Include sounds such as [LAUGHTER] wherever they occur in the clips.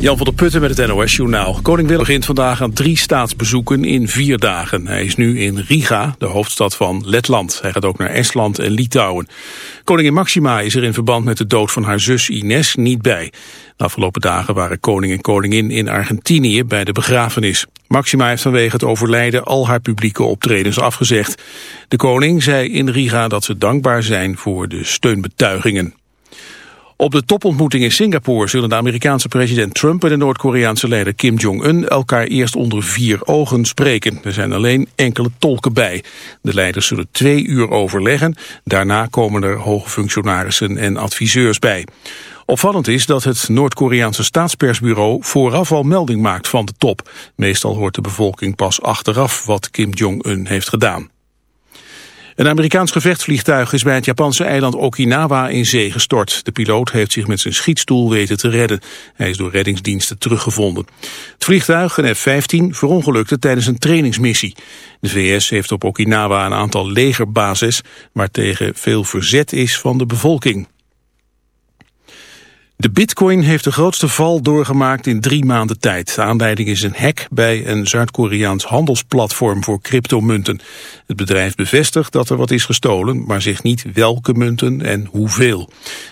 Jan van der Putten met het NOS-journaal. Koning Willem begint vandaag aan drie staatsbezoeken in vier dagen. Hij is nu in Riga, de hoofdstad van Letland. Hij gaat ook naar Estland en Litouwen. Koningin Maxima is er in verband met de dood van haar zus Ines niet bij. De afgelopen dagen waren koning en koningin in Argentinië bij de begrafenis. Maxima heeft vanwege het overlijden al haar publieke optredens afgezegd. De koning zei in Riga dat ze dankbaar zijn voor de steunbetuigingen. Op de topontmoeting in Singapore zullen de Amerikaanse president Trump en de Noord-Koreaanse leider Kim Jong-un elkaar eerst onder vier ogen spreken. Er zijn alleen enkele tolken bij. De leiders zullen twee uur overleggen. Daarna komen er hoge functionarissen en adviseurs bij. Opvallend is dat het Noord-Koreaanse staatspersbureau vooraf al melding maakt van de top. Meestal hoort de bevolking pas achteraf wat Kim Jong-un heeft gedaan. Een Amerikaans gevechtsvliegtuig is bij het Japanse eiland Okinawa in zee gestort. De piloot heeft zich met zijn schietstoel weten te redden. Hij is door reddingsdiensten teruggevonden. Het vliegtuig, een F-15, verongelukte tijdens een trainingsmissie. De VS heeft op Okinawa een aantal legerbases... waar tegen veel verzet is van de bevolking. De bitcoin heeft de grootste val doorgemaakt in drie maanden tijd. De aanleiding is een hack bij een Zuid-Koreaans handelsplatform voor cryptomunten. Het bedrijf bevestigt dat er wat is gestolen, maar zegt niet welke munten en hoeveel.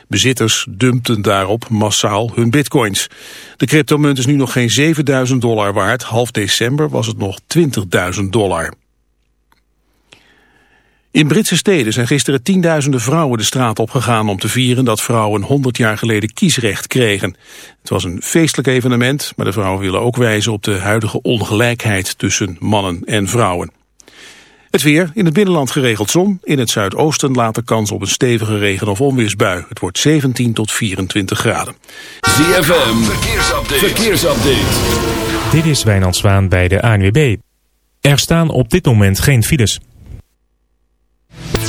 Bezitters dumpten daarop massaal hun bitcoins. De cryptomunt is nu nog geen 7000 dollar waard. Half december was het nog 20.000 dollar. In Britse steden zijn gisteren tienduizenden vrouwen de straat opgegaan om te vieren dat vrouwen 100 jaar geleden kiesrecht kregen. Het was een feestelijk evenement, maar de vrouwen willen ook wijzen op de huidige ongelijkheid tussen mannen en vrouwen. Het weer, in het binnenland geregeld zon, in het zuidoosten later kans op een stevige regen- of onweersbui. Het wordt 17 tot 24 graden. ZFM, verkeersupdate. verkeersupdate. Dit is Wijnand Zwaan bij de ANWB. Er staan op dit moment geen files.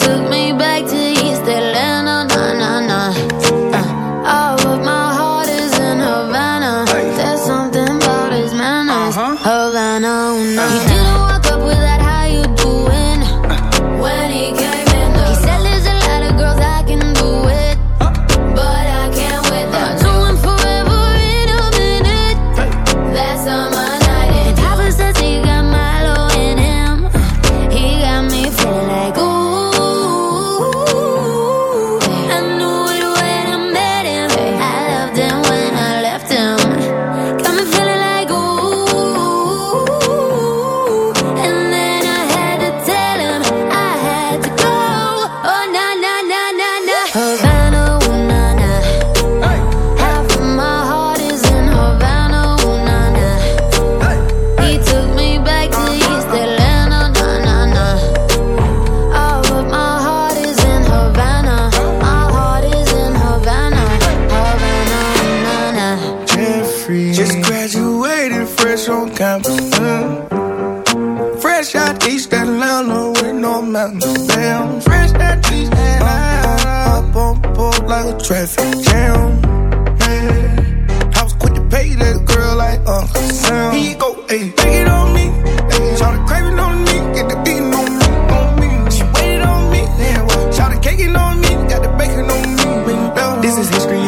He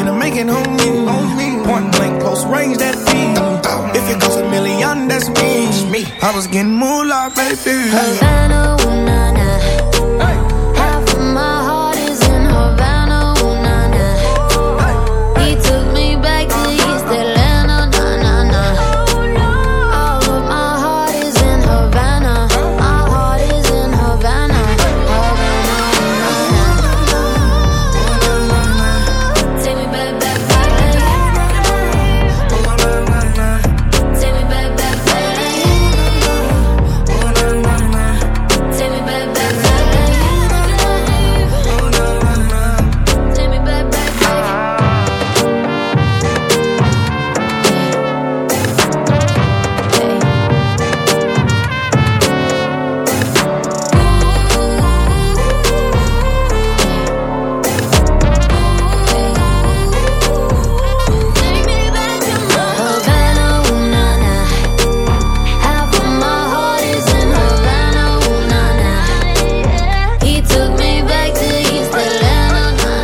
This is history and I'm making me, on. Point blank, close range, that feed. If it goes a million, that's me. I was getting moolah, baby. Havana, ooh, nah, nah.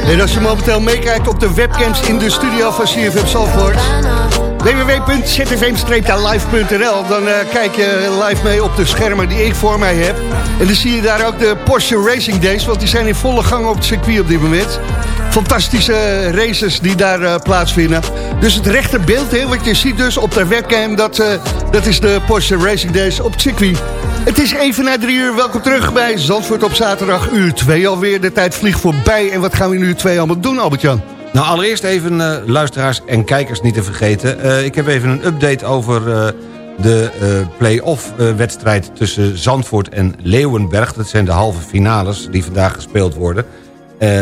En als je momenteel meekijkt op de webcams in de studio van CFM Zalvoort... www.zfm-live.nl Dan eh, kijk je live mee op de schermen die ik voor mij heb. En dan zie je daar ook de Porsche Racing Days... want die zijn in volle gang op het circuit op dit moment. Fantastische races die daar eh, plaatsvinden. Dus het rechte beeld, wat je ziet dus op de webcam... Dat, eh, dat is de Porsche Racing Days op circuit. Het is even na drie uur. Welkom terug bij Zandvoort op zaterdag, uur 2 alweer. De tijd vliegt voorbij. En wat gaan we in uur 2 allemaal doen, Albert-Jan? Nou, allereerst even eh, luisteraars en kijkers niet te vergeten. Eh, ik heb even een update over eh, de play-off wedstrijd tussen Zandvoort en Leeuwenberg. Dat zijn de halve finales die vandaag gespeeld worden.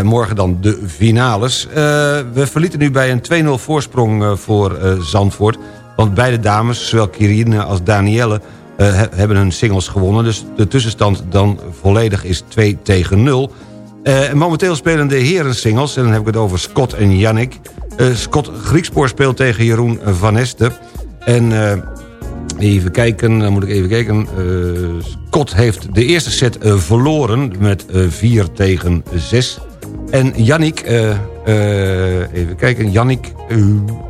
Morgen dan de finales. We verlieten nu bij een 2-0 voorsprong voor Zandvoort. Want beide dames, zowel Kirine als Danielle... eh, he- hebben hun singles gewonnen. Dus de tussenstand dan volledig is 2 tegen 0. Eh, en momenteel spelen de heren singles. En dan heb ik het over Scott en Yannick. Eh, Scott Griekspoor speelt tegen Jeroen Van Este. En even kijken, dan moet ik even kijken. Scott heeft de eerste set verloren met eh 4 tegen 6. En eh, even kijken, Yannick, eh,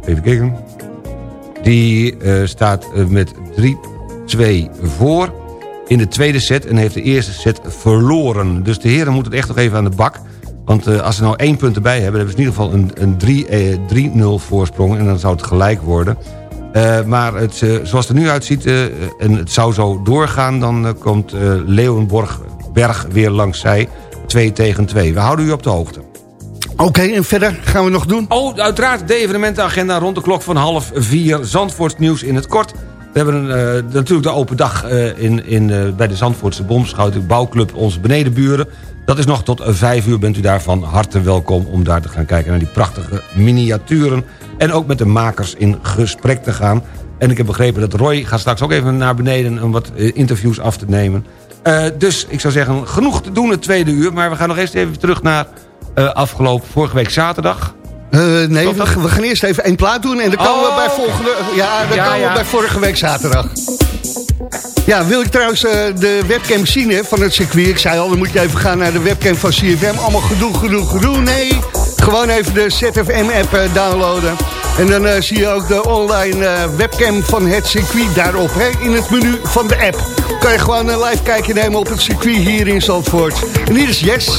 even kijken. Die eh, staat eh, met 3-2 voor in de tweede set en heeft de eerste set verloren. Dus de heren moeten echt nog even aan de bak. Want eh, als ze nou één punt erbij hebben... hebben ze in ieder geval een, een drie, eh, 3-0 voorsprong... en dan zou het gelijk worden. Maar het, zoals het er nu uitziet, en het zou zo doorgaan... dan komt Leeuwenborg Berg weer langs zij. 2 tegen 2. We houden u op de hoogte. Oké, en verder gaan we nog doen? Oh, uiteraard de evenementenagenda rond de klok van half vier. Zandvoorts nieuws in het kort. We hebben eh, natuurlijk de open dag eh, in, in, eh, bij de Zandvoortse Bomschouting Bouwclub Onze Benedenburen. Dat is nog tot vijf uur. Bent u daarvan harte welkom om daar te gaan kijken naar die prachtige miniaturen. En ook met de makers in gesprek te gaan. En ik heb begrepen dat Roy gaat straks ook even naar beneden om wat interviews af te nemen. Dus ik zou zeggen, genoeg te doen het tweede uur. Maar we gaan nog eerst even terug naar afgelopen vorige week zaterdag. Eh, nee, we, gaan eerst even één plaat doen en dan komen we Oh. bij volgende... Ja, dan Ja, komen ja. we bij vorige week zaterdag. Ja, wil je trouwens eh, de webcam zien hè, van het circuit? Ik zei al, dan moet je even gaan naar de webcam van CFM. Allemaal gedoe, gedoe, gedoe. Nee, gewoon even de ZFM-app eh, downloaden. En dan eh, zie je ook de online eh, webcam van het circuit daarop. Hè, in het menu van de app. Kan je gewoon een live kijkje nemen op het circuit hier in Zandvoort. En hier is Yes.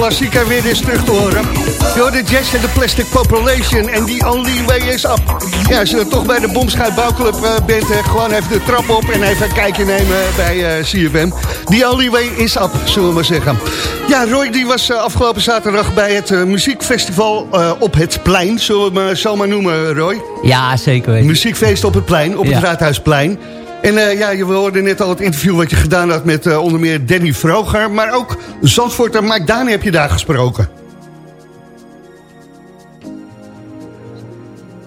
Klassieker weer eens terug te horen. Door de Jazz en de Plastic Population en The Only Way Is Up. Ja, als je dan toch bij de Bomschuit Bouwclub eh, bent, gewoon even de trap op en even een kijkje nemen bij eh CFM. The Only Way Is Up, zullen we maar zeggen. Ja, Roy die was eh, afgelopen zaterdag bij het eh, muziekfestival eh, op het plein, zullen we hem zo maar noemen, Roy. Ja, zeker weten. Muziekfeest op het plein, op het Ja. Raadhuisplein. En eh, ja, we hoorden net al het interview wat je gedaan had met eh, onder meer Danny Vroger. Maar ook Zandvoort en Mike Daan heb je daar gesproken.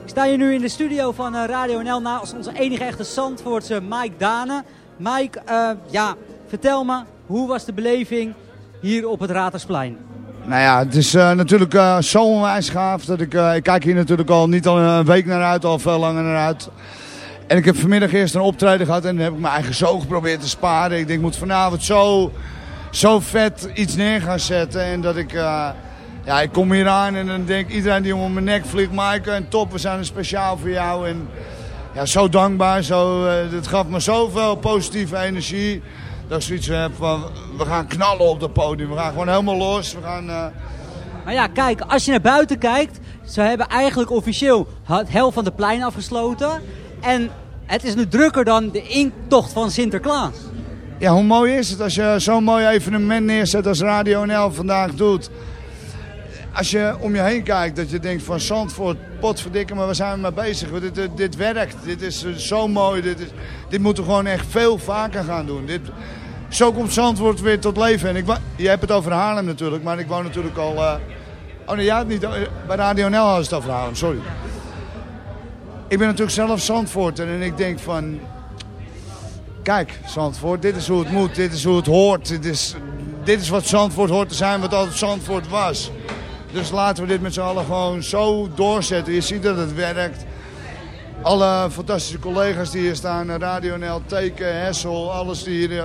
Ik sta hier nu in de studio van eh, Radio NL naast onze enige echte Zandvoortse Mike Dane. Mike, eh, ja, vertel me, hoe was de beleving hier op het Ratersplein? Nou ja, het is eh, natuurlijk eh, zo onwijs gaaf dat ik, eh, ik kijk hier natuurlijk al niet al een week naar uit, al veel langer naar uit. En ik heb vanmiddag eerst een optreden gehad en dan heb ik mijn eigen zo geprobeerd te sparen. Ik denk, ik moet vanavond zo, zo vet iets neer gaan zetten. En dat ik, eh, ja, ik kom hier aan en dan denk iedereen die om mijn nek vliegt, Maaike, en top, we zijn er speciaal voor jou. En ja, zo dankbaar, zo, eh, het gaf me zoveel positieve energie. Dat ik zoiets heb van, we gaan knallen op het podium. We gaan gewoon helemaal los. We gaan... eh, Maar ja, kijk, als je naar buiten kijkt, ze hebben eigenlijk officieel het hel van de plein afgesloten. En het is nu drukker dan de intocht van Sinterklaas. Ja, hoe mooi is het als je zo'n mooi evenement neerzet als Radio NL vandaag doet. Als je om je heen kijkt, dat je denkt van Zandvoort, potverdikke, maar waar zijn we mee bezig? Dit, dit, dit werkt, dit is eh, zo mooi, dit, is, dit moeten we gewoon echt veel vaker gaan doen. Dit, zo komt Zandvoort weer tot leven. En ik, je hebt het over Haarlem natuurlijk, maar ik woon natuurlijk al... eh, oh nee, ja, niet, eh, bij Radio NL hadden ze het over Haarlem, sorry. Ik ben natuurlijk zelf Zandvoorter en ik denk van... Kijk, Zandvoort, dit is hoe het moet, dit is hoe het hoort. Dit is, dit is wat Zandvoort hoort te zijn, wat altijd Zandvoort was. Dus laten we dit met z'n allen gewoon zo doorzetten. Je ziet dat het werkt. Alle fantastische collega's die hier staan, Radio NL, Teken, Hessel, alles die hier...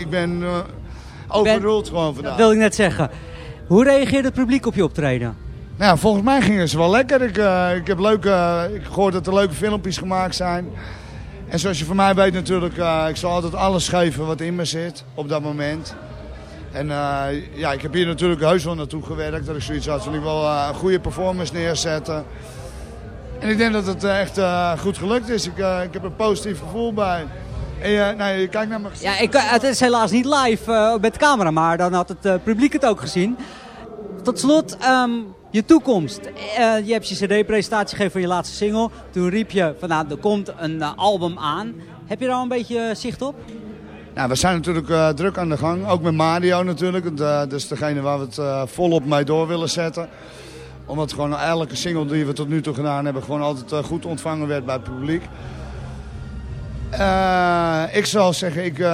Ik ben eh overruled gewoon vandaag. Dat wil ik net zeggen. Hoe reageert het publiek op je optreden? Nou, volgens mij gingen ze wel lekker. Ik, eh, ik heb leuke, ik gehoord dat er leuke filmpjes gemaakt zijn. En zoals je van mij weet natuurlijk, eh, ik zal altijd alles geven wat in me zit op dat moment. En eh, ja, ik heb hier natuurlijk heus wel naartoe gewerkt. Dat ik zoiets had van ik wil een goede performance neerzetten. En ik denk dat het echt goed gelukt is. Ik, ik heb een positief gevoel bij. En je, nou, je kijkt naar mijn gezicht. Ja, ik, het is helaas niet live met camera, maar dan had het publiek het ook gezien. Tot slot, ehm, je toekomst. Eh, je hebt je cd-presentatie gegeven van je laatste single. Toen riep je van nou, er komt een eh, album aan. Heb je daar al een beetje eh, zicht op? Nou, we zijn natuurlijk druk aan de gang. Ook met Mario natuurlijk. Dat is degene waar we het volop mee door willen zetten. Omdat gewoon elke single die we tot nu toe gedaan hebben... gewoon altijd goed ontvangen werd bij het publiek. Ik zal zeggen, ik, we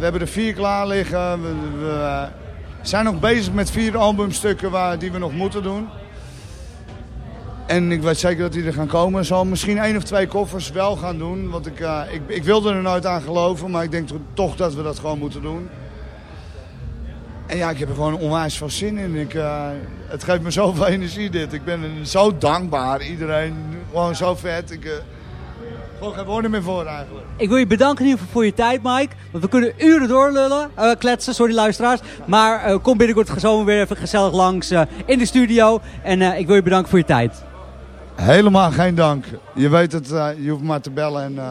hebben er vier klaar liggen. We, zijn nog bezig met vier albumstukken waar, die we nog moeten doen. En ik weet zeker dat die er gaan komen. Zal misschien één of twee koffers wel gaan doen. Want ik, eh, ik, ik wilde er nooit aan geloven. Maar ik denk toch dat we dat gewoon moeten doen. En ja, ik heb er gewoon onwijs veel zin in. Ik, eh, het geeft me [LAUGHS] zoveel energie dit. Ik ben zo dankbaar. Iedereen, gewoon zo vet. Ik, eh, gewoon geen woorden meer voor eigenlijk. Ik wil je bedanken in ieder geval voor je tijd, Mike. Want we kunnen uren doorlullen, eh, kletsen, sorry luisteraars. Maar eh, kom binnenkort zomer weer even gezellig langs eh, in de studio. En eh, ik wil je bedanken voor je tijd. Helemaal geen dank. Je weet het, eh, je hoeft maar te bellen. En, eh,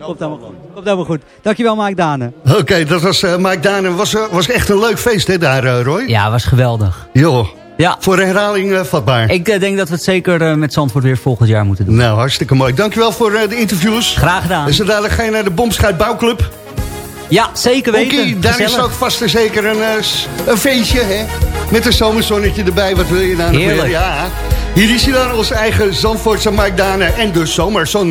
Komt helemaal goed. Komt helemaal goed. Dankjewel, Mike Dane. Oké, dat was eh, Mike Daan. en Was, was echt een leuk feest hè, daar, eh, Roy? Ja, was geweldig. Joh, Ja. voor herhaling eh, vatbaar. Ik eh, denk dat we het zeker eh, met Zandvoort weer volgend jaar moeten doen. Nou, hartstikke mooi. Dankjewel voor eh, de interviews. Graag gedaan. Zo dadelijk ga je naar de Bomschuit Bouwclub. Ja, zeker weten. Oké, daar is ook vast en zeker een, eh, een feestje, hè? Met een zomerzonnetje erbij, wat wil je nou nog Heerlijk. meer? Ja. Hier is hij dan, onze eigen Zandvoortse Mike Dane en de zomerzon.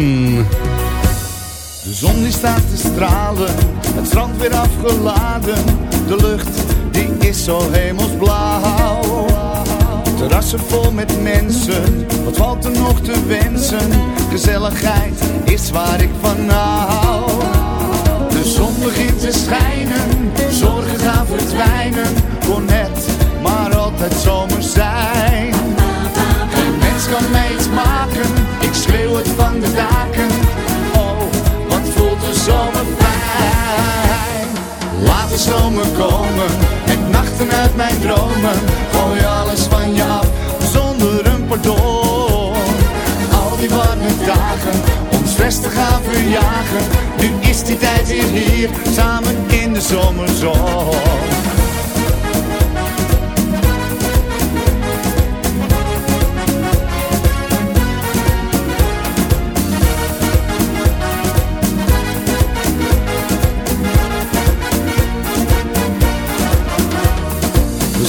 De zon die staat te stralen, het strand weer afgeladen. De lucht die is zo hemelsblauw. Terrassen vol met mensen, wat valt er nog te wensen? Gezelligheid is waar ik van hou. De zon begint te schijnen, zorgen gaan verdwijnen. Kon net maar altijd zomer zijn. Geen mens kan mij iets maken, ik schreeuw het van de daken. Oh, wat voelt de zomer fijn. Laat de zomer komen, nacht nachten uit mijn dromen. Alles van je af, zonder een pardon. Al die warme dagen, om stress te gaan verjagen. Nu is die tijd weer hier, samen in de zomerzon.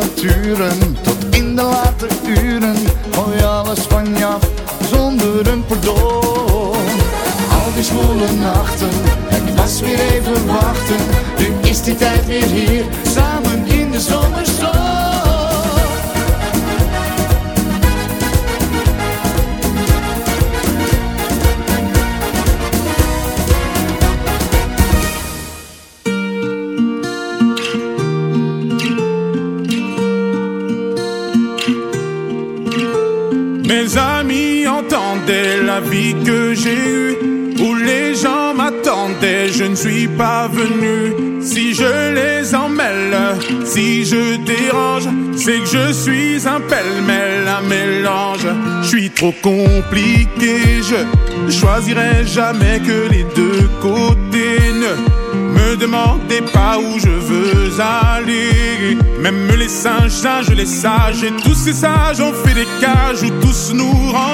Tot in de late uren. Gooi alles van je af zonder een pardon. Al die zwoele nachten, het was weer even wachten. Nu is die tijd weer hier, où les gens m'attendaient, je ne suis pas venu. Si je les emmêle, si je dérange, c'est que je suis un pêle-mêle, un mélange. Je suis trop compliqué, je choisirai jamais que les deux côtés. Ne me demandez pas où je veux aller. Même les singes, singes, les sages, et tous ces sages ont fait des cages où tous nous ranger.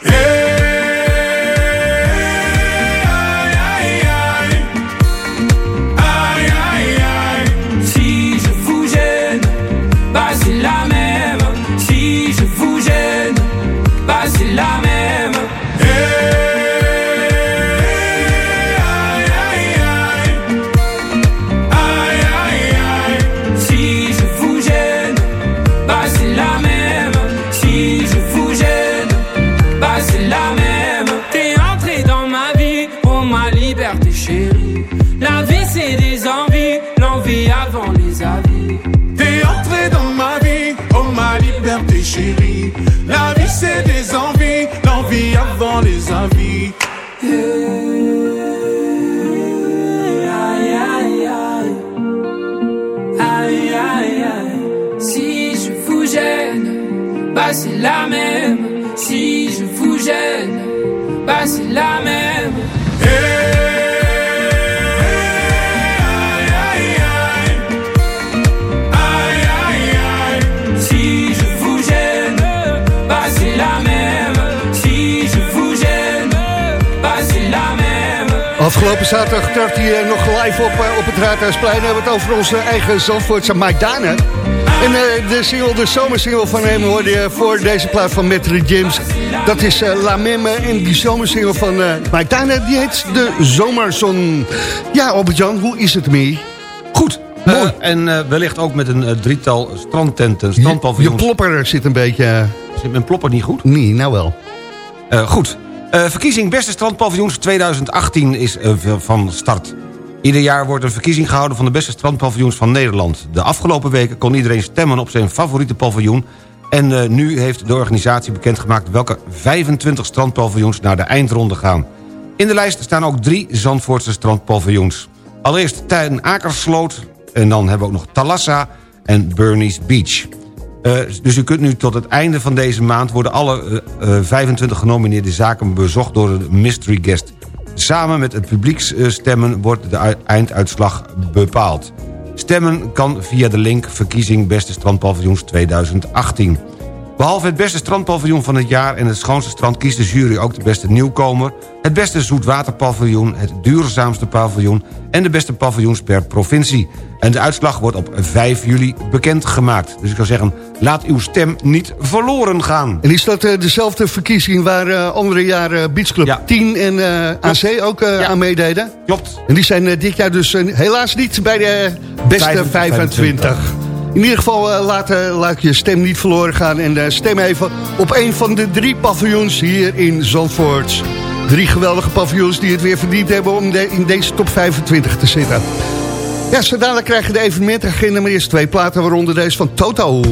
Hey, c'est la même. Si je vous gêne, bah c'est la même. Afgelopen zaterdag trad hij eh, nog live op, eh, op het Raadhuisplein. We hebben het over onze eigen Zandvoortse Mike Danen. En eh, de single, de zomersingle van hem hoorde je voor deze plaat van Metro James. Dat is eh, La Memme en die zomersingle van eh Maidana, die heet De Zomerzon. Ja, Albert-Jan, hoe is het mee? Goed. Mooi. en wellicht ook met een drietal strandtenten, Je strandpaviljoens. plopper zit een beetje... Zit mijn plopper niet goed? Nee, nou wel. Goed. Verkiezing Beste Strandpaviljoens 2018 is van start. Ieder jaar wordt een verkiezing gehouden van de beste strandpaviljoens van Nederland. De afgelopen weken kon iedereen stemmen op zijn favoriete paviljoen... en eh, nu heeft de organisatie bekendgemaakt welke 25 strandpaviljoens naar de eindronde gaan. In de lijst staan ook drie Zandvoortse strandpaviljoens. Allereerst Tuin Akersloot en dan hebben we ook nog Talassa en Burnies Beach. Eh, dus u kunt nu tot het einde van deze maand... worden alle eh, eh, 25 genomineerde zaken bezocht door een mystery guest. Samen met het publieksstemmen wordt de ui- einduitslag bepaald. Stemmen kan via de link Verkiezing Beste Strandpaviljoens 2018. Behalve het beste strandpaviljoen van het jaar en het schoonste strand... kiest de jury ook de beste nieuwkomer... het beste zoetwaterpaviljoen, het duurzaamste paviljoen... en de beste paviljoens per provincie. En de uitslag wordt op 5 juli bekendgemaakt. Dus ik zou zeggen, laat uw stem niet verloren gaan. En is dat eh, dezelfde verkiezing waar eh, andere jaren Beach Club 10 en eh, AC ook eh, aan meededen? Klopt. En die zijn eh, dit jaar dus eh, helaas niet bij de beste 25. 25. In ieder geval eh, laat, eh, laat je stem niet verloren gaan en eh, stem even op een van de drie paviljoens hier in Zandvoort. Drie geweldige paviljoens die het weer verdiend hebben om de- in deze top 25 te zitten. Ja, zo dadelijk krijg je de evenementagenda, maar eerst twee platen, waaronder deze van Toto.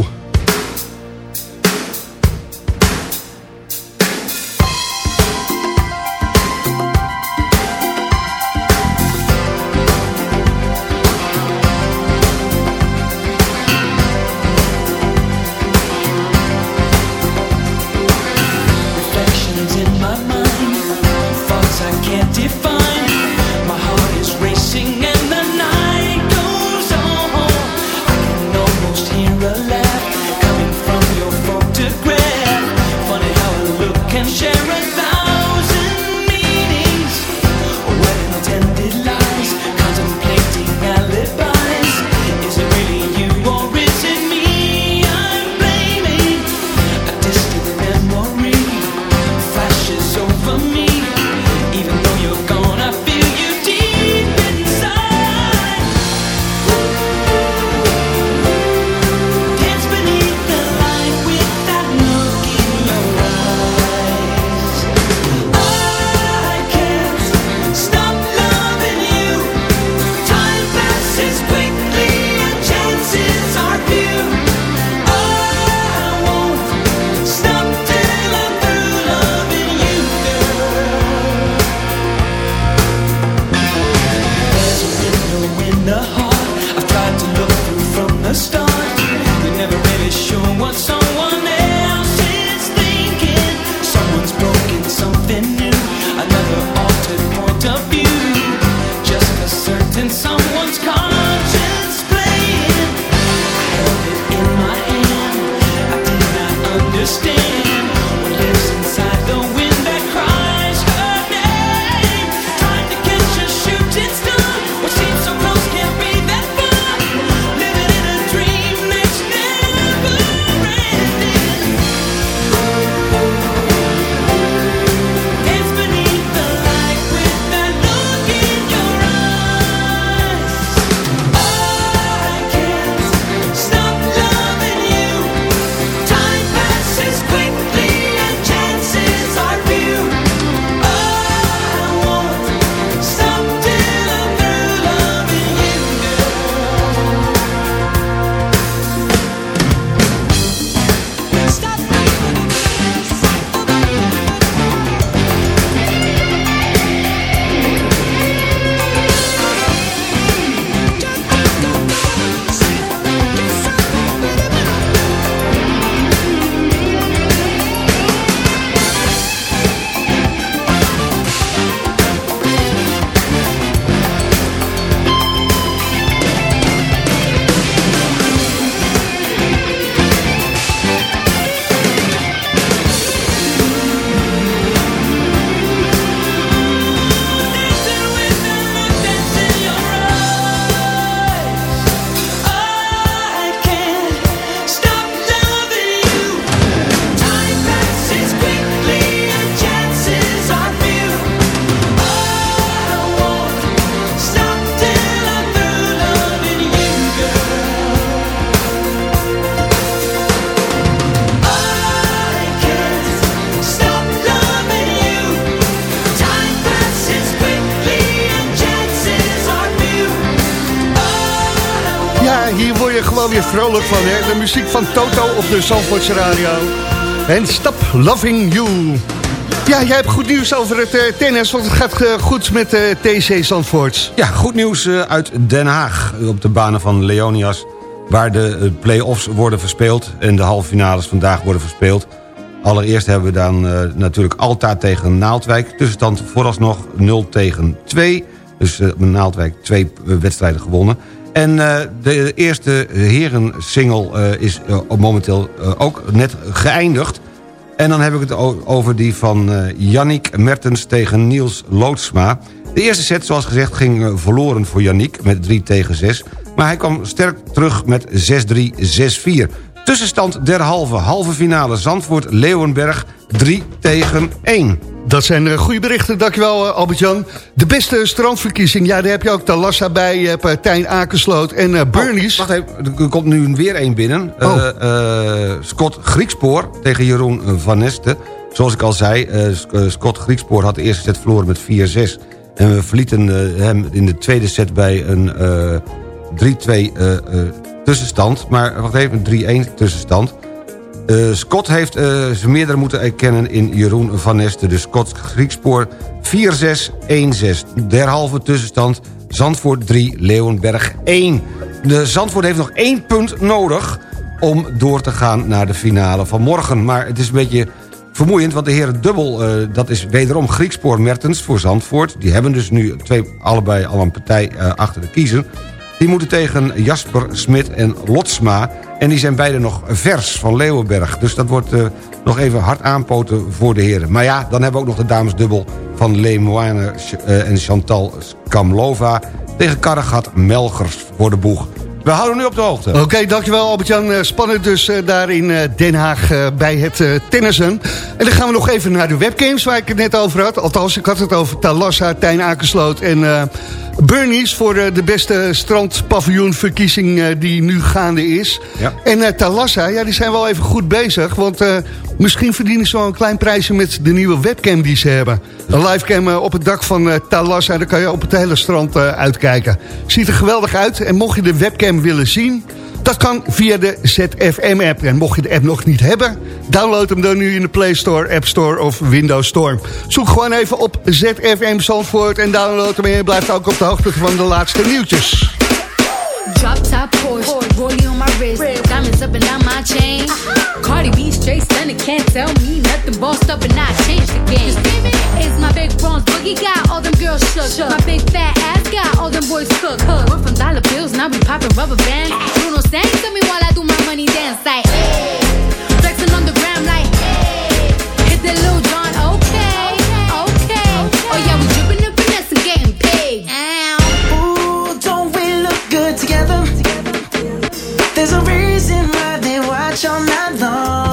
Gewoon weer vrolijk van. Hè? De muziek van Toto op de Zandvoortse Radio. En Stop Loving You. Ja, jij hebt goed nieuws over het uh, tennis, want het gaat uh, goed met uh, TC Zandvoorts. Ja, goed nieuws uit Den Haag op de banen van Leonias... waar de play-offs worden verspeeld en de halve finales vandaag worden verspeeld. Allereerst hebben we dan natuurlijk Alta tegen Naaldwijk. Tussenstand vooralsnog 0 tegen 2. Dus Naaldwijk twee wedstrijden gewonnen. En de eerste herensingle is momenteel ook net geëindigd... En dan heb ik het over die van uh, Yannick Mertens tegen Niels Loodsma. De eerste set, zoals gezegd, ging uh, verloren voor Yannick met 3 tegen 6. Maar hij kwam sterk terug met 6-3, 6-4. Tussenstand derhalve, halve finale Zandvoort-Leeuwenberg 3 tegen 1. Dat zijn uh, goede berichten, dankjewel uh, Albert-Jan. De beste strandverkiezing, ja, daar heb je ook Talassa bij. Je hebt uh, Tijn Akersloot en uh, Burnies. Oh, wacht even, er komt nu weer één binnen. Oh. Scott Griekspoor tegen Jeroen Van Neste. Zoals ik al zei, Scott Griekspoor had de eerste set verloren met 4-6. En we verlieten hem in de tweede set bij een 3-2 tussenstand. Maar wacht even, 3-1 tussenstand. Uh, Scott heeft uh, zijn meerdere moeten erkennen in Jeroen van Nesten. De Scott Griekspoor 4-6-1-6. Derhalve tussenstand Zandvoort 3, Leeuwenberg 1. De Zandvoort heeft nog één punt nodig om door te gaan naar de finale van morgen. Maar het is een beetje vermoeiend, want de heren dubbel... Uh, dat is wederom Griekspoor Mertens voor Zandvoort. Die hebben dus nu twee, allebei al een partij achter de kiezer. Die moeten tegen Jasper Smit en Lotsma... En die zijn beide nog vers van Leeuwenberg. Dus dat wordt uh, nog even hard aanpoten voor de heren. Maar ja, dan hebben we ook nog de damesdubbel van Lemoine uh, en Chantal Kamlova... tegen Karregat Melgers voor de boeg. We houden nu op de hoogte. Oké, dankjewel Albert-Jan. Uh, spannend dus daar in Den Haag bij het tennissen. En dan gaan we nog even naar de webgames waar ik het net over had. Althans, ik had het over Talassa, Tijn Akersloot en Burnies... voor de beste strandpaviljoenverkiezing die nu gaande is. Ja. En Talassa, ja, die zijn wel even goed bezig. Want misschien verdienen ze wel een klein prijsje met de nieuwe webcam die ze hebben. Een livecam op het dak van Talassa, daar kan je op het hele strand uitkijken. Ziet er geweldig uit. En mocht je de webcam willen zien... Dat kan via de ZFM-app. En mocht je de app nog niet hebben... download hem dan nu in de Play Store, App Store of Windows Store. Zoek gewoon even op ZFM Zandvoort en download hem... en je blijft ook op de hoogte van de laatste nieuwtjes. Drop top Porsche, on my wrist, diamonds up and down my chain. Cardi can't tell me up and I the game. It's my big bronze boogie got all them girls shook. My big fat ass got all them boys cook. We're from dollar bills, now we popping rubber bands. Bruno sang to me while I do my money dance like. Hey. Flexing on the gram like. Hey. Hit that little John, okay, okay. Oh yeah, we dripping and getting paid. Ooh, don't we look good together? There's a reason why they watch all night long.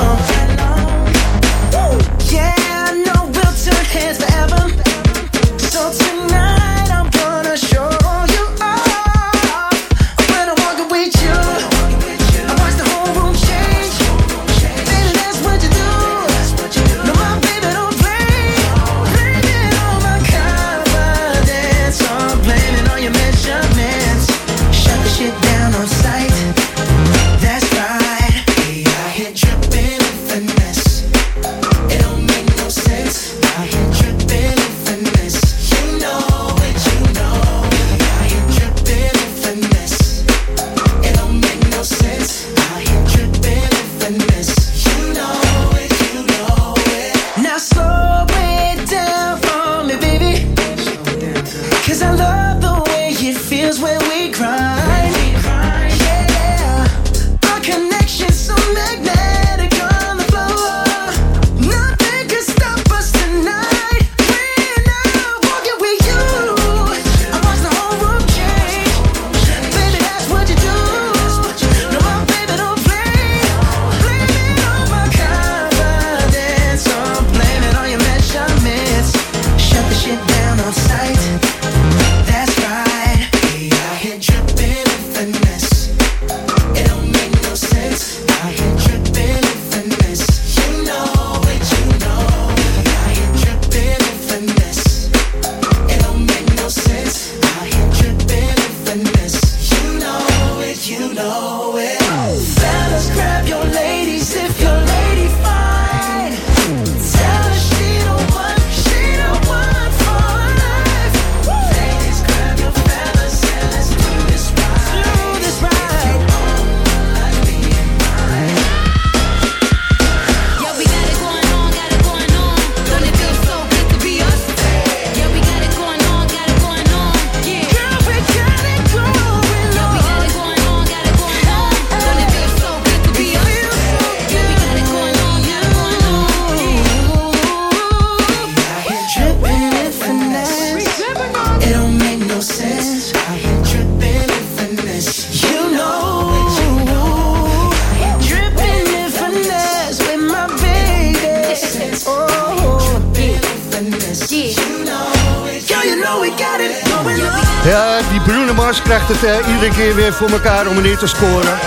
Iedere keer weer voor elkaar om er te scoren.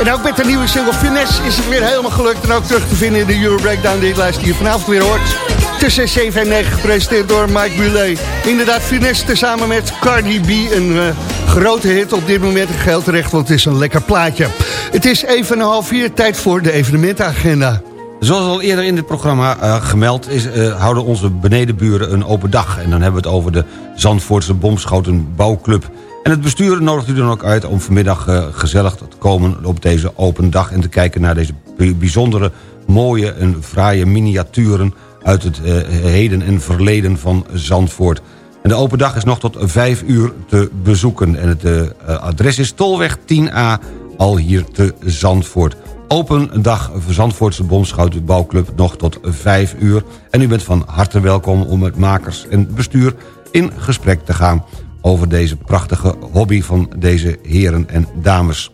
En ook met de nieuwe single Finesse is het weer helemaal gelukt. En ook terug te vinden in de Euro Breakdown, dit lijst die je vanavond weer hoort. Tussen 7 en 9 gepresenteerd door Mike Bulet. Inderdaad, Finesse tezamen met Cardi B. Een eh, grote hit op dit moment. Geld terecht, want het is een lekker plaatje. Het is even een half uur tijd voor de evenementenagenda. Zoals al eerder in dit programma eh, gemeld is, eh, houden onze benedenburen een open dag. En dan hebben we het over de Zandvoortse Bomschoten Bouwclub. En het bestuur nodigt u dan ook uit om vanmiddag eh, gezellig te komen op deze open dag... en te kijken naar deze bijzondere, mooie en fraaie miniaturen... uit het heden en verleden van Zandvoort. En de open dag is nog tot 5 uur te bezoeken. En het adres is Tolweg 10A, al hier te Zandvoort. Open dag Zandvoortse Bomschout Bouwclub nog tot 5 uur. En u bent van harte welkom om met makers en bestuur in gesprek te gaan... over deze prachtige hobby van deze heren en dames.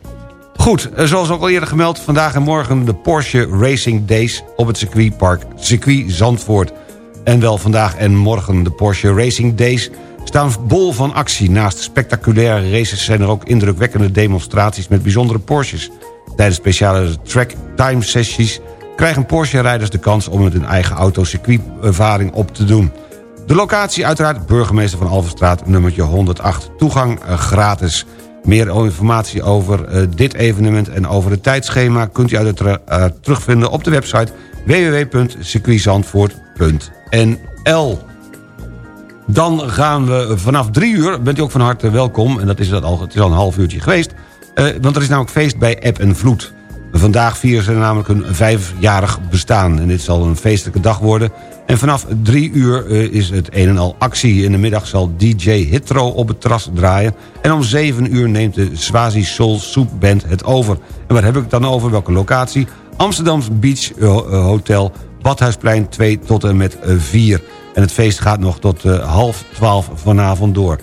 Goed, eh, zoals ook al eerder gemeld... vandaag en morgen de Porsche Racing Days op het circuitpark Circuit Zandvoort. En wel vandaag en morgen de Porsche Racing Days staan bol van actie. Naast spectaculaire races zijn er ook indrukwekkende demonstraties met bijzondere Porsches... Tijdens speciale track time sessies krijgen Porsche-rijders de kans om met hun eigen auto circuitervaring op te doen. De locatie uiteraard burgemeester van Alverstraat nummertje 108. Toegang eh, gratis. Meer informatie over uh, dit evenement en over het tijdschema... kunt u uit uh, terugvinden op de website www.circuitzandvoort.nl Dan gaan we vanaf drie uur, bent u ook van harte welkom... en dat is, dat al, het is al een half uurtje geweest... Want er is namelijk feest bij App en Vloed. Vandaag vieren ze namelijk een vijfjarig bestaan. En dit zal een feestelijke dag worden. En vanaf drie uur uh, is het een en al actie. In de middag zal DJ Hitro op het terras draaien. En om zeven uur neemt de Swazi Soul Soup Band het over. En waar heb ik het dan over? Welke locatie? Amsterdam's Beach uh, Hotel, Badhuisplein 2 tot en met 4. En het feest gaat nog tot half twaalf vanavond door.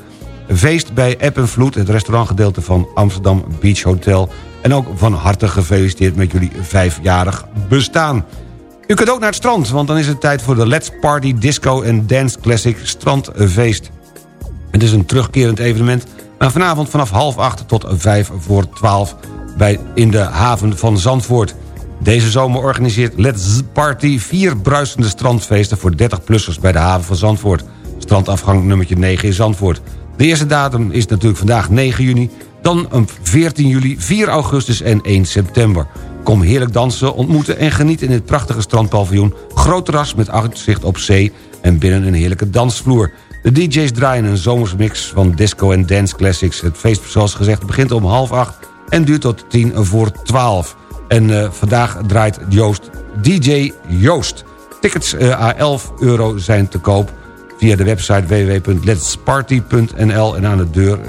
Feest bij App het restaurantgedeelte van Amsterdam Beach Hotel. En ook van harte gefeliciteerd met jullie vijfjarig bestaan. U kunt ook naar het strand, want dan is het tijd voor de Let's Party Disco en Dance Classic Strandfeest. Het is een terugkerend evenement, maar vanavond vanaf half acht tot vijf voor twaalf bij, in de haven van Zandvoort. Deze zomer organiseert Let's Party vier bruisende strandfeesten voor 30-plussers bij de haven van Zandvoort. Strandafgang nummertje 9 in Zandvoort. De eerste datum is natuurlijk vandaag 9 juni... dan op 14 juli, 4 augustus en 1 september. Kom heerlijk dansen, ontmoeten en geniet in het prachtige strandpaviljoen... groot terras met uitzicht op zee en binnen een heerlijke dansvloer. De DJ's draaien een zomersmix van disco en dance classics. Het feest, zoals gezegd, begint om half acht en duurt tot 10 voor 12. En uh, vandaag draait Joost DJ Joost. Tickets uh, à 11 euro zijn te koop via de website www.letsparty.nl en aan de deur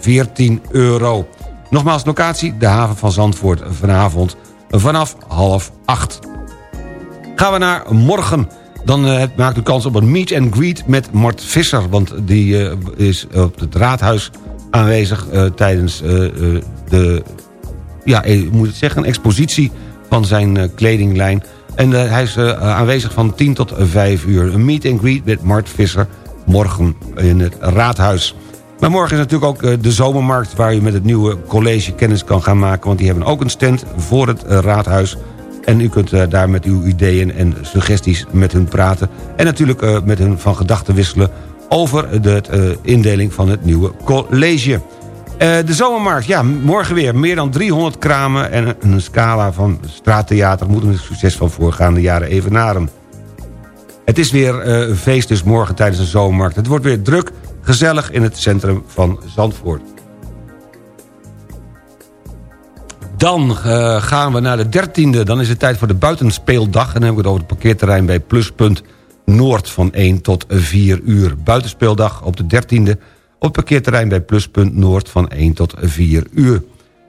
14 euro. Nogmaals locatie, de haven van Zandvoort vanavond vanaf half acht. Gaan we naar morgen. Dan uh, maakt u kans op een meet and greet met Mart Visser. Want die uh, is op het raadhuis aanwezig uh, tijdens de... Ja, moet het zeggen, expositie van zijn kledinglijn... En hij is aanwezig van 10 tot 5 uur. Een meet and greet met Mart Visser morgen in het Raadhuis. Maar morgen is natuurlijk ook uh, de zomermarkt... waar u met het nieuwe college kennis kan gaan maken... want die hebben ook een stand voor het Raadhuis... En u kunt daar met uw ideeën en suggesties met hun praten. En natuurlijk met hun van gedachten wisselen... over de indeling van het nieuwe college. De zomermarkt, ja, morgen weer. Meer dan 300 kramen en een scala van straattheater... moeten het succes van voorgaande jaren evenaren. Het is weer feest dus morgen tijdens de zomermarkt. Het wordt weer druk, gezellig in het centrum van Zandvoort. Dan uh, gaan we naar de 13e. Dan is het tijd voor de buitenspeeldag. En dan hebben we het over het parkeerterrein bij Pluspunt Noord van 1 tot 4 uur. Buitenspeeldag op de 13e op het parkeerterrein bij Pluspunt Noord van 1 tot 4 uur.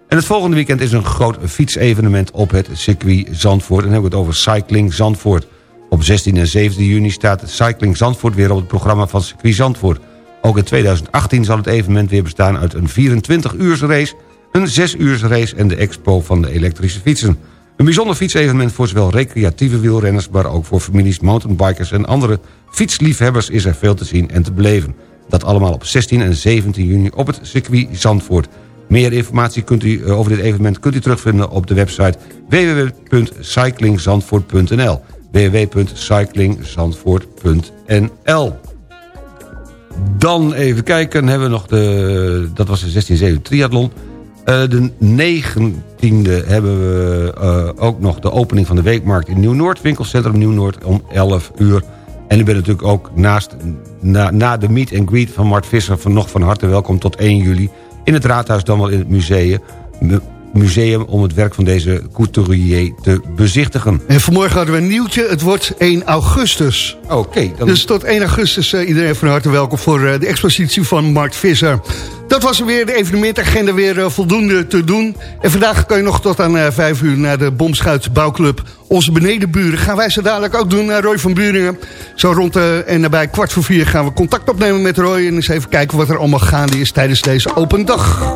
En het volgende weekend is een groot fietsevenement op het circuit Zandvoort. En dan hebben we het over Cycling Zandvoort. Op 16 en 17 juni staat Cycling Zandvoort weer op het programma van circuit Zandvoort. Ook in 2018 zal het evenement weer bestaan uit een 24-uurs race... een 6-uurs race en de expo van de elektrische fietsen. Een bijzonder fietsevenement voor zowel recreatieve wielrenners... maar ook voor families, mountainbikers en andere fietsliefhebbers is er veel te zien en te beleven. Dat allemaal op 16 en 17 juni op het circuit Zandvoort. Meer informatie kunt u, eh, over dit evenement kunt u terugvinden op de website www.cyclingzandvoort.nl www.cyclingzandvoort.nl Dan even kijken, hebben we nog de... Dat was de 16 triathlon. Uh, de 19e hebben we uh, ook nog de opening van de weekmarkt in Nieuw-Noord. Winkelcentrum Nieuw-Noord om 11 uur. En u bent natuurlijk ook naast, na, na de meet and greet van Mart Visser... Van nog van harte welkom tot 1 juli in het raadhuis dan wel in het museum museum om het werk van deze couturier te bezichtigen. En vanmorgen hadden we een nieuwtje, het wordt 1 augustus. Oké. dan... Dus tot 1 augustus uh, iedereen van harte welkom voor uh, de expositie van Mart Visser. Dat was weer de evenementagenda weer uh, voldoende te doen. En vandaag kan je nog tot aan 5 uur naar de Bomschuit Bouwclub. Onze benedenburen gaan wij zo dadelijk ook doen naar Roy van Buringen. Zo rond en nabij kwart voor vier gaan we contact opnemen met Roy... en eens even kijken wat er allemaal gaande is tijdens deze open dag.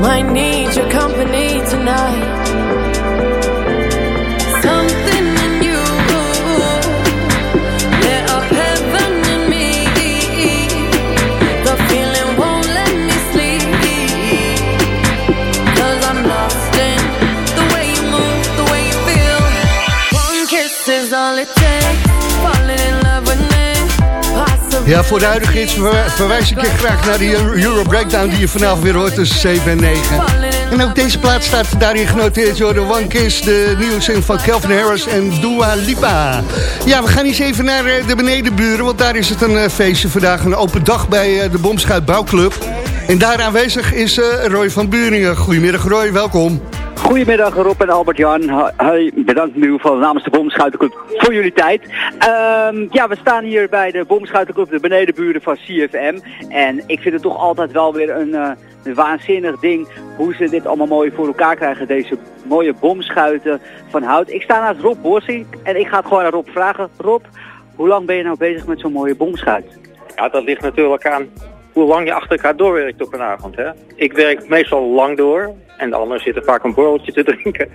Might need your company tonight. Ja, voor de huidige hits verwijs ik je graag naar de Euro Breakdown... die je vanavond weer hoort tussen 7 en 9. En ook deze plaats staat daarin genoteerd... door de One Kiss, de nieuwe zin van Calvin Harris en Dua Lipa. Ja, we gaan eens even naar eh, de benedenburen... want daar is het een eh, feestje vandaag, een open dag bij eh, de Bomschuit Bouwclub. En daar aanwezig is Roy van Buringen. Goedemiddag Roy, welkom. Goedemiddag Rob en Albert-Jan. Bedankt nu van namens de Bomschuitenclub voor jullie tijd. Um, ja, we staan hier bij de Bomschuitenclub, de benedenburen van CFM. En ik vind het toch altijd wel weer een, uh, een waanzinnig ding hoe ze dit allemaal mooi voor elkaar krijgen. Deze mooie bomschuiten van hout. Ik sta naast Rob Bossing en ik ga het gewoon aan Rob vragen. Rob, hoe lang ben je nou bezig met zo'n mooie bomschuit? Ja, dat ligt natuurlijk aan hoe lang je achter elkaar doorwerkt op een avond. Hè? Ik werk meestal lang door en de anderen zitten vaak een borreltje te drinken.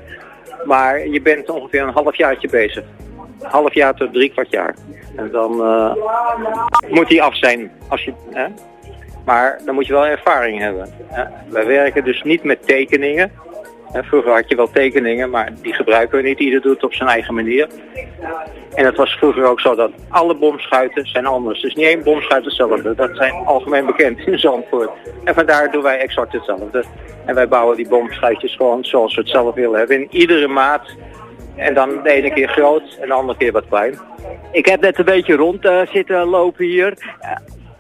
Maar je bent ongeveer een halfjaartje bezig. Half jaar tot drie kwart jaar. En dan eh, moet die af zijn. Als je, hè? Maar dan moet je wel ervaring hebben. Hè? Wij werken dus niet met tekeningen. Hè, Vroeger had je wel tekeningen, maar die gebruiken we niet. Ieder doet het op zijn eigen manier. En het was vroeger ook zo dat alle bomschuiten zijn anders. Dus niet één bomschuit hetzelfde. Dat zijn algemeen bekend in Zandvoort. En vandaar doen wij exact hetzelfde. En wij bouwen die bomschuitjes gewoon zoals we het zelf willen hebben. In iedere maat. En dan de ene keer groot en de andere keer wat klein. Ik heb net een beetje rond eh, zitten lopen hier.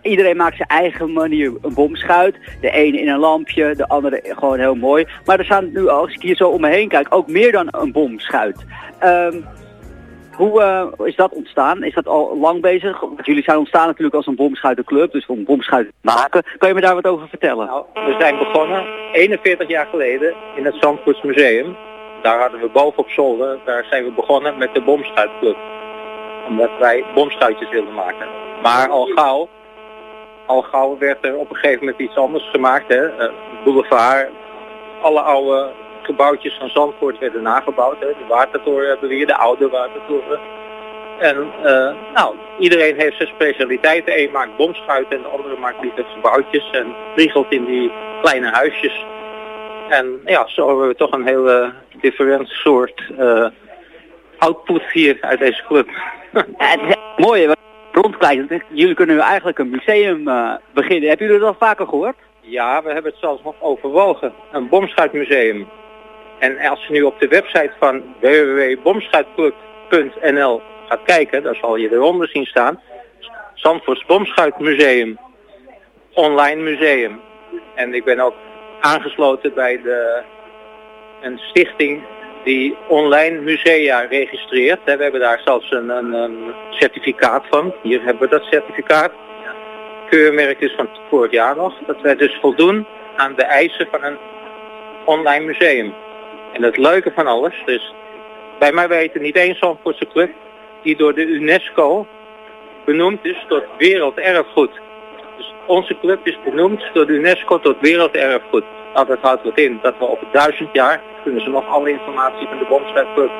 Iedereen maakt zijn eigen manier een bomschuit. De ene in een lampje, de andere gewoon heel mooi. Maar er staan nu, als ik hier zo om me heen kijk, ook meer dan een bomschuit. Ehm, hoe eh, is dat ontstaan? Is dat al lang bezig? Want jullie zijn ontstaan natuurlijk als een bomschuitenclub, dus om bomschuiten maken. Kan je me daar wat over vertellen? We zijn begonnen 41 jaar geleden in het Zandvoorts Museum. Daar hadden we bovenop zolder, daar zijn we begonnen met de bomschuitclub. Omdat wij bomschuitjes wilden maken. Maar al gauw, al gauw werd er op een gegeven moment iets anders gemaakt. Hè? Eh, boulevard, alle oude gebouwtjes van Zandvoort werden nagebouwd. Hè? De watertoren hebben we hier, de oude watertoren. En eh, nou, iedereen heeft zijn specialiteiten. Eén maakt bomschuiten en de andere maakt lieve gebouwtjes en riegelt in die kleine huisjes. En ja, zo hebben we toch een hele different soort eh, output hier uit deze club. [LAUGHS] Ja, het is mooi, wat rondkijken. Jullie kunnen eigenlijk een museum eh, beginnen. Hebben jullie dat vaker gehoord? Ja, we hebben het zelfs nog overwogen. Een bomschuitmuseum. En als je nu op de website van www.bomschuitclub.nl gaat kijken, dan zal je eronder zien staan. Zandvoorts Bomschuitmuseum. Online museum. En ik ben ook aangesloten bij de, een stichting die online musea registreert. We hebben daar zelfs een, een, certificaat van. Hier hebben we dat certificaat. Keurmerk is van vorig jaar nog. Dat wij dus voldoen aan de eisen van een online museum. En het leuke van alles is, bij mij weten niet één Zandvoortse club die door de UNESCO benoemd is tot werelderfgoed. Dus onze club is benoemd door de UNESCO tot werelderfgoed. Nou, dat houdt wat in dat we over duizend jaar kunnen ze nog alle informatie van de Bomstrijdclub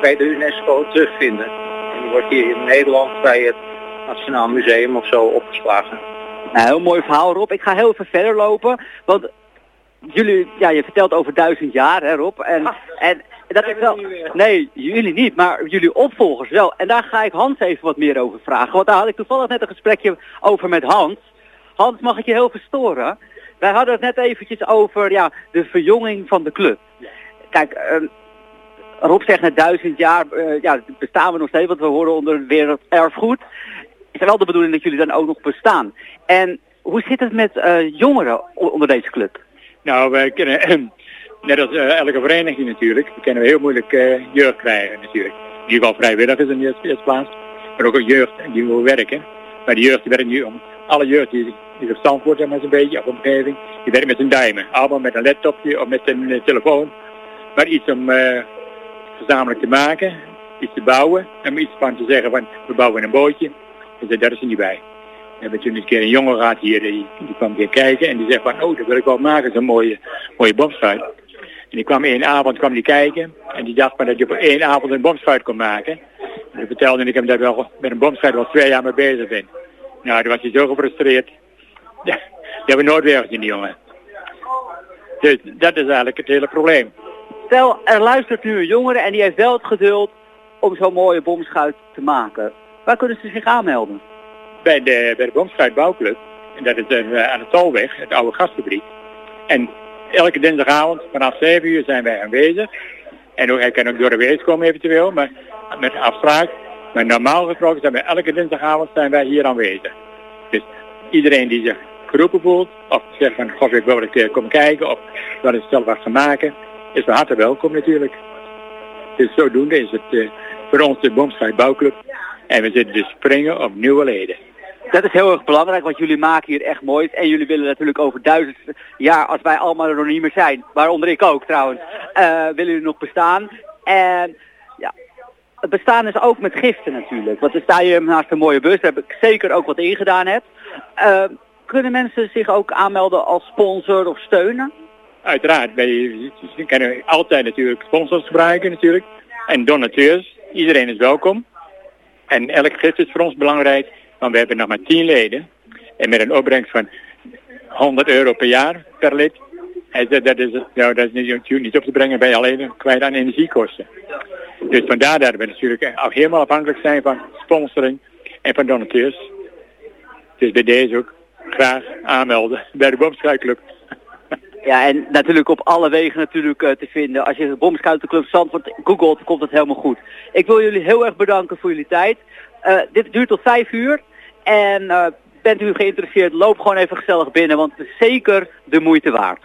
bij de UNESCO terugvinden. En die wordt hier in Nederland bij het Nationaal Museum of zo opgeslagen. Nou, heel mooi verhaal Rob. Ik ga heel even verder lopen. Want jullie, ja, je vertelt over duizend jaar hè Rob. En, en dat is wel... Nee, jullie niet, maar jullie opvolgers wel. En daar ga ik Hans even wat meer over vragen. Want daar had ik toevallig net een gesprekje over met Hans. Hans, mag ik je heel verstoren? Wij hadden het net eventjes over ja, de verjonging van de club. Kijk, ehm, Rob zegt net duizend jaar, eh, ja, bestaan we nog steeds, want we horen onder werelderfgoed. Is er wel de bedoeling dat jullie dan ook nog bestaan? En hoe zit het met eh, jongeren onder deze club? Nou, wij kennen, net als eh, elke vereniging natuurlijk, we kunnen heel moeilijk jeugd krijgen natuurlijk. In ieder geval vrijwilligers in de eerste plaats, maar ook een jeugd die wil werken. Maar die jeugd die werkt nu om, alle jeugd die, die verstand wordt zeg maar zo'n beetje, of omgeving, die werkt met zijn duimen. Allemaal met een laptopje of met een eh, telefoon. Maar iets om eh, gezamenlijk te maken, iets te bouwen, en iets van te zeggen van, we bouwen een bootje, dus daar is er niet bij. We hebben toen een keer een jongen gehad hier, die, kwam een keer kijken en die zegt van, oh, dat wil ik wel maken, zo'n mooie, mooie bomschuit. En die kwam één avond kwam die kijken en die dacht maar dat je op één avond een bomschuit kon maken. En die vertelde ik hem dat ik wel met een bomschuit al twee jaar mee bezig ben. Nou, toen was hij zo gefrustreerd. Ja, die hebben we nooit weer gezien, die jongen. Dus dat is eigenlijk het hele probleem. Stel, er luistert nu een jongere en die heeft wel het geduld om zo'n mooie bomschuit te maken. Waar kunnen ze zich aanmelden? bij de, bij de Bomschuitbouwclub. En dat is eh, aan de Tolweg, het oude gasfabriek. En elke dinsdagavond vanaf 7 uur zijn wij aanwezig. En ook, hij kan ook door de week komen eventueel, maar met afspraak. Maar normaal gesproken zijn wij elke dinsdagavond zijn wij hier aanwezig. Dus iedereen die zich geroepen voelt, of zegt van, goh, ik wil keer komen kijken, of wel eens zelf wat gaan maken, is van harte welkom natuurlijk. Dus zodoende is het eh, voor ons de Bomschuitbouwclub. En we zitten dus springen op nieuwe leden. Dat is heel erg belangrijk, want jullie maken hier echt moois. En jullie willen natuurlijk over duizend jaar, als wij allemaal er nog niet meer zijn, waaronder ik ook trouwens, eh, willen jullie nog bestaan. En ja, het bestaan is ook met giften natuurlijk. Want er sta je naast een mooie bus, daar heb ik zeker ook wat ingedaan heb. Eh, kunnen mensen zich ook aanmelden als sponsor of steunen? uiteraard, wij kunnen altijd natuurlijk sponsors gebruiken natuurlijk. En donateurs, iedereen is welkom. En elk gift is voor ons belangrijk, want we hebben nog maar 10 leden. En met een opbrengst van 100 euro per jaar per lid. Dat, is, nou, dat is niet, natuurlijk niet op te brengen bij alleen kwijt aan energiekosten. Dus vandaar dat we natuurlijk al helemaal afhankelijk zijn van sponsoring en van donateurs. Dus bij deze ook graag aanmelden bij de Boomschuitclub. Ja, en natuurlijk op alle wegen natuurlijk eh, te vinden. Als je de Bomschuitenclub Zandvoort googelt, komt het helemaal goed. Ik wil jullie heel erg bedanken voor jullie tijd. Eh, dit duurt tot vijf uur. En eh, bent u geïnteresseerd, loop gewoon even gezellig binnen, want het is zeker de moeite waard.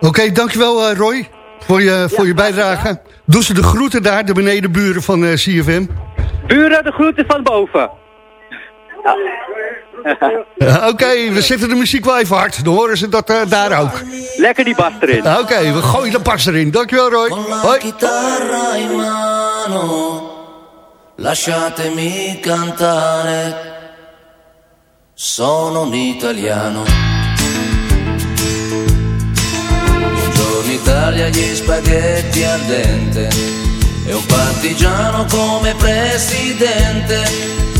Oké, dankjewel eh, Roy voor je, voor je bijdrage. Doe ze de groeten daar, de benedenburen van eh, CFM. Buren, de groeten van boven. Ja, [LAUGHS] Oké, we zetten de muziek wel even hard. Dan horen ze dat eh, daar ook. Lekker die bas erin. Oké, we gooien de bas erin. Dankjewel Roy. Hoi. lasciatemi cantare. Sono un italiano. Buongiorno Italia, gli spaghetti al dente. E un partigiano come presidente.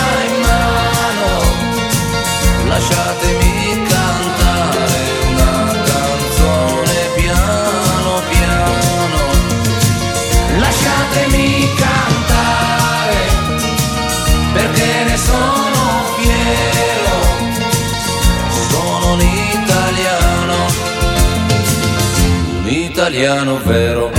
italiano vero.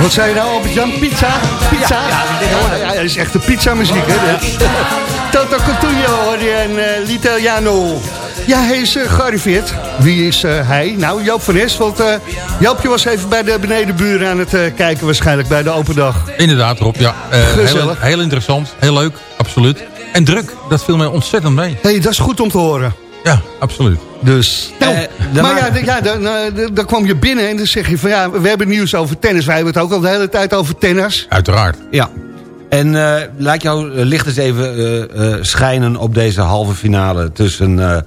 Wat zei je nou, Albert-Jan? Pizza? Pizza? Ja, ja, ja, dat is echt de pizza-muziek, hè? Toto Cotugno hoor je en eh, L'Italiano. Ja, hij is eh, gearriveerd. Wie is eh, hij? Nou, Joop van Nes, want eh Joopje was even bij de benedenburen aan het eh, kijken waarschijnlijk bij de open dag. Inderdaad, Rob, ja. Eh, heel, Gezellig. heel interessant, heel leuk, absoluut. En druk, dat viel mij ontzettend mee. hey, dat is goed om te horen. Ja, absoluut. Dus, nou, maar ja, ja dan kwam je binnen en dan zeg je van ja, we hebben nieuws over tennis. Wij hebben het ook al de hele tijd over tennis. Uiteraard. Ja. En eh, laat jouw eh, licht eens even eh, schijnen op deze halve finale tussen,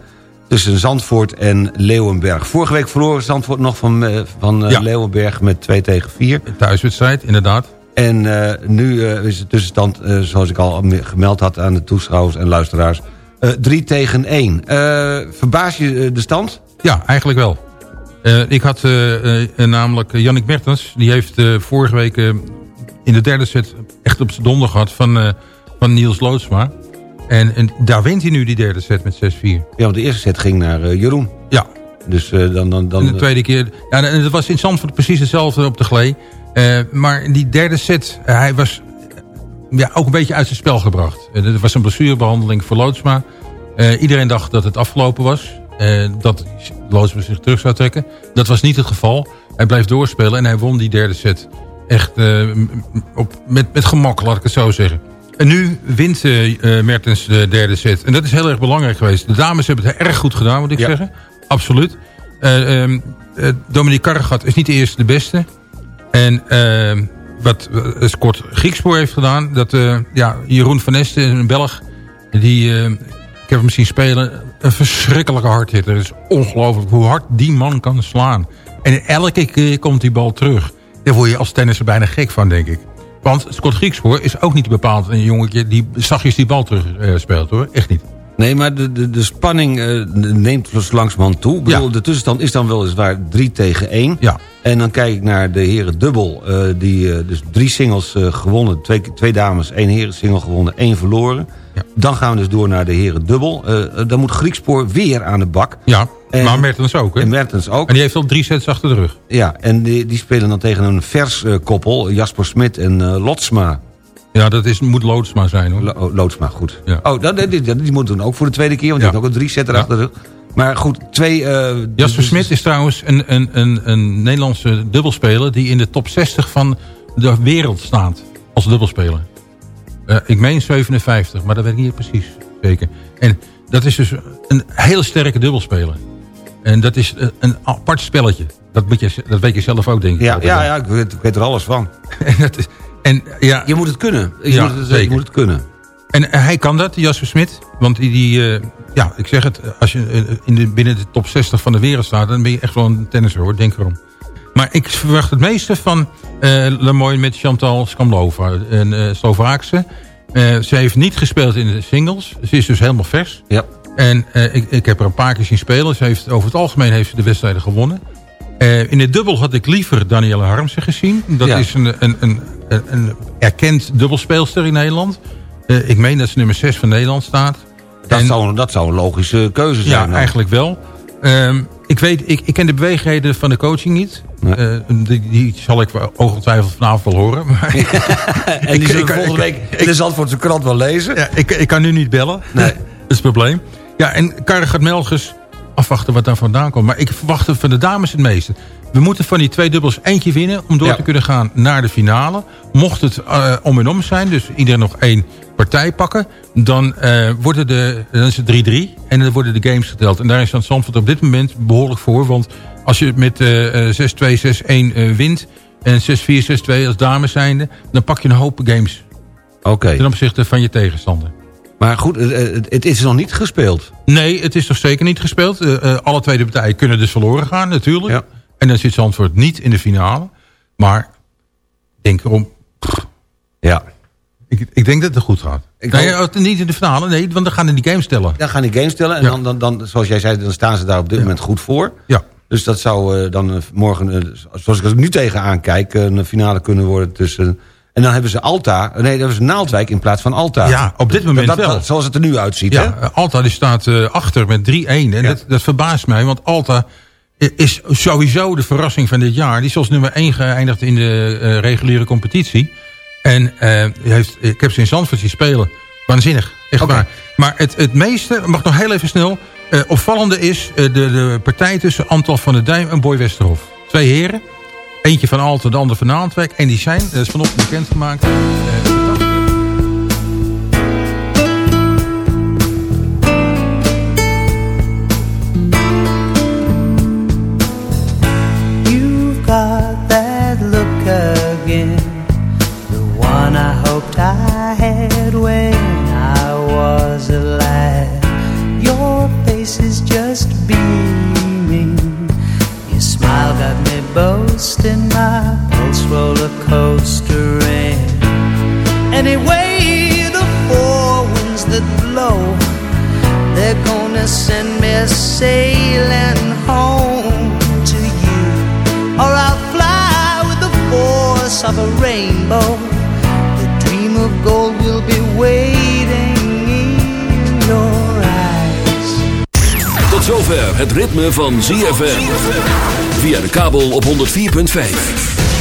tussen Zandvoort en Leeuwenberg. Vorige week verloor Zandvoort nog van, van Ja. Leeuwenberg met 2 tegen 4. Thuiswedstrijd, inderdaad. En nu is de tussenstand, zoals ik al gemeld had aan de toeschouwers en luisteraars... 3 tegen 1. verbaas je de stand? Ja, eigenlijk wel. ik had namelijk Jannik Mertens, die heeft vorige week in de derde set echt op zijn donder gehad van, van Niels Loodsma. En, en daar wint hij nu die derde set met 6-4. Ja, want de eerste set ging naar Jeroen. Ja. Dus dan... dan, dan de tweede keer... Ja, en het was in Zandvoort precies hetzelfde op de glee. Maar die derde set, hij was ja, ook een beetje uit zijn spel gebracht. Het was een blessurebehandeling voor Loodsma. iedereen dacht dat het afgelopen was. dat Loodsma zich terug zou trekken. Dat was niet het geval. Hij bleef doorspelen en hij won die derde set. Echt op, met, met gemak, laat ik het zo zeggen. En nu wint Mertens de derde set. En dat is heel erg belangrijk geweest. De dames hebben het erg goed gedaan, moet ik ja. zeggen. Absoluut. Um, Dominique Karregat is niet de eerste de beste. En uh, wat Scott Griekspoor heeft gedaan... dat uh, ja, Jeroen van Esten, een Belg... die, uh, ik heb hem zien spelen... een verschrikkelijke hardhitter. Het is ongelooflijk hoe hard die man kan slaan. En elke keer komt die bal terug. Daar word je als tennisser bijna gek van, denk ik. Want Scott Griekspoor is ook niet bepaald een jongetje... die zachtjes die bal terug uh, speelt, hoor. Echt niet. Nee, maar de, de, de spanning uh, neemt dus langzamerhand toe. Bedoel, ja. De tussenstand is dan weliswaar 3 tegen 1. Ja. En dan kijk ik naar de heren dubbel. Uh, die uh, dus drie singles gewonnen. Twee, twee dames, één heren single gewonnen, één verloren. Ja. Dan gaan we dus door naar de heren dubbel. dan moet Griekspoor weer aan de bak. Ja, en, maar Mertens ook. Hè? En Mertens ook. En die heeft al drie sets achter de rug. Ja, en die, die spelen dan tegen een vers koppel. Jasper Smit en Lotsma. Ja, dat is, moet Loodsma zijn hoor. Lo Loodsma, goed. Ja. Oh, dat, die, die, moet doen ook voor de tweede keer, want die ja. heeft ook een drie setter achter de rug. Maar goed, twee... Uh, Jasper Smit is trouwens een, een, een, een Nederlandse dubbelspeler... die in de top 60 van de wereld staat als dubbelspeler. Uh, ik meen 57, maar dat weet ik niet precies zeker. En dat is dus een hele sterke dubbelspeler. En dat is een apart spelletje. Dat, moet je, dat weet je zelf ook, denk ik. Ja, ja, ja ik, weet, ik weet er alles van. en [LAUGHS] dat is, en, ja, je moet het kunnen. Je, ja, moet, het, je moet het kunnen. En uh, hij kan dat, Jasper Smit. Want die, die uh, ja, ik zeg het, als je uh, in de, binnen de top 60 van de wereld staat... dan ben je echt wel een tennisser, hoor, denk erom. Maar ik verwacht het meeste van Lemoyne met Chantal Skamlova, een Slovaakse. ze heeft niet gespeeld in de singles. Ze is dus helemaal vers. Ja. En ik, ik heb er een paar keer zien spelen. Ze heeft, over het algemeen heeft ze de wedstrijden gewonnen. Uh, in het dubbel had ik liever Danielle Harmsen gezien. Dat ja. is een, een, een, een, erkend dubbelspeelster in Nederland. Uh, ik meen dat ze nummer 6 van Nederland staat. Dat, en, zou, dat zou een logische keuze zijn. Ja, dan. eigenlijk wel. Um, ik, weet, ik, ik ken de beweegheden van de coaching niet. Nee. Uh, die, die, zal ik ongetwijfeld vanavond wel horen. Maar [LAUGHS] en die zullen volgende week in de Zandvoortse krant wel lezen. Ja, ik, ik kan nu niet bellen. Nee. [LAUGHS] dat is het probleem. Ja, en Karre Melgers afwachten wat daar vandaan komt. Maar ik verwacht van de dames het meeste. We moeten van die twee dubbels eentje winnen... om door Ja. te kunnen gaan naar de finale. Mocht het uh, om en om zijn, dus iedereen nog één partij pakken... dan, uh, worden de, dan is het 3-3 en dan worden de games geteld. En daar is dan Zandvoort op dit moment behoorlijk voor. Want als je met uh, 6-2, 6-1 wint... en 6-4, 6-2 als dames zijnde... dan pak je een hoop games. Ten opzichte van je tegenstander. Maar goed, het, het is nog niet gespeeld. Nee, het is nog zeker niet gespeeld. Uh, alle twee de partijen kunnen dus verloren gaan, natuurlijk. Ja. En dan zit Zandvoort niet in de finale. Maar denk erom... Ja. Ik, ik denk dat het goed gaat. Ik nee, hoop... niet in de finale, nee, want dan gaan ze die games stellen. Dan gaan die games stellen en Ja. dan, dan, dan, zoals jij zei, dan staan ze daar op dit moment goed voor. Ja. Dus dat zou uh, dan morgen, zoals ik er nu tegenaan kijk, een finale kunnen worden tussen... En dan hebben ze Alta, nee, hebben ze Naaldwijk in plaats van Alta. Ja, op dit moment dat, dat, wel. Dat, zoals het er nu uitziet, Ja, hè? Alta die staat uh, achter met 3-1. En Ja. dat, dat verbaast mij, want Alta is sowieso de verrassing van dit jaar. Die is als nummer 1 geëindigd in de uh, reguliere competitie. En uh, heeft, ik heb ze in Zandvoort zien spelen. Waanzinnig, echt waar. Maar het, het meeste, mag nog heel even snel... Opvallende is de, de partij tussen Anton van der Duim en Boy Westerhof. Twee heren. Eentje van Alten, de ander van Naaldwijk. En die zijn, dat is vanochtend bekendgemaakt... Uh, coaster. Anyway, the four winds that blow, they're gonna send me sailing home to you. Or I'll fly with the force of a rainbow. The dream of gold will be waiting in your eyes. Tot zover het ritme van ZFM. Via de kabel op 104.5.